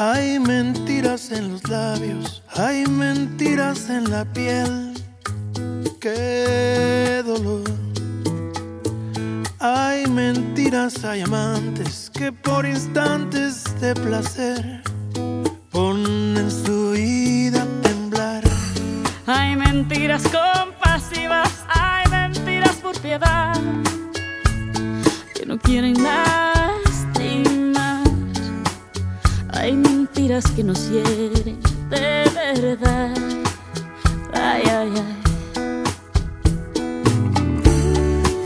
Hay mentiras en los labios, hay mentiras en la piel. Qué dolor. Hay mentiras, hay amantes que por instantes de placer ponen su vida a temblar. Hay mentiras como que no quieres de verdad. Ay, ay,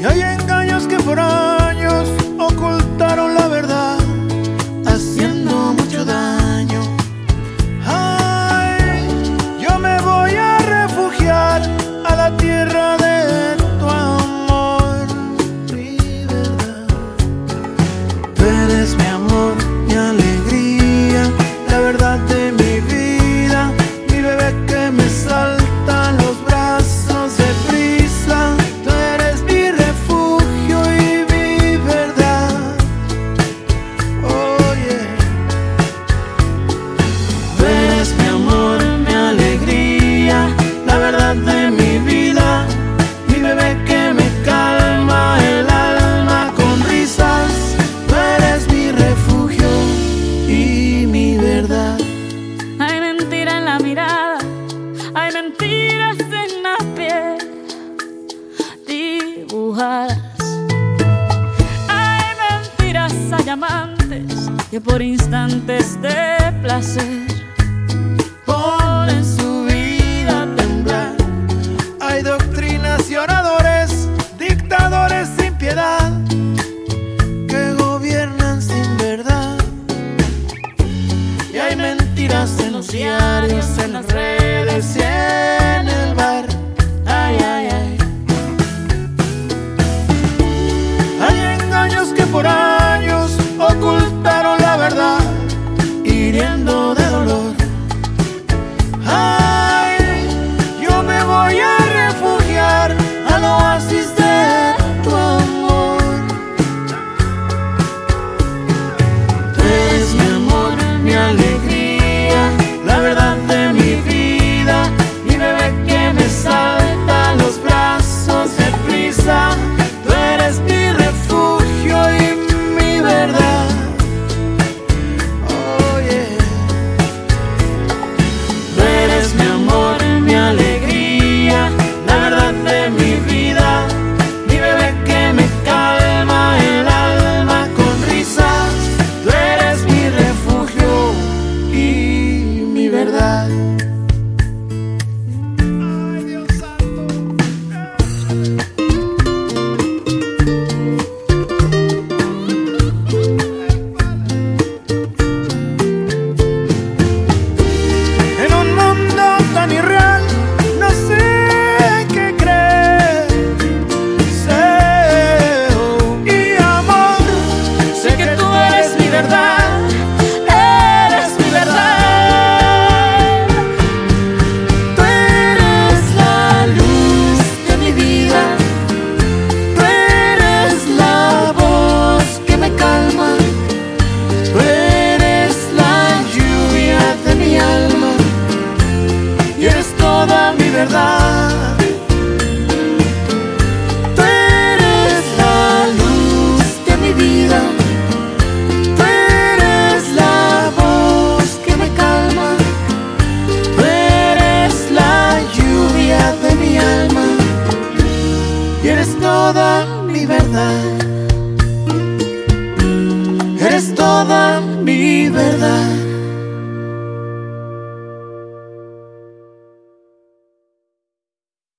ay. mentiras hay amantes que por instantes de placer pidiendo toda mi verdad.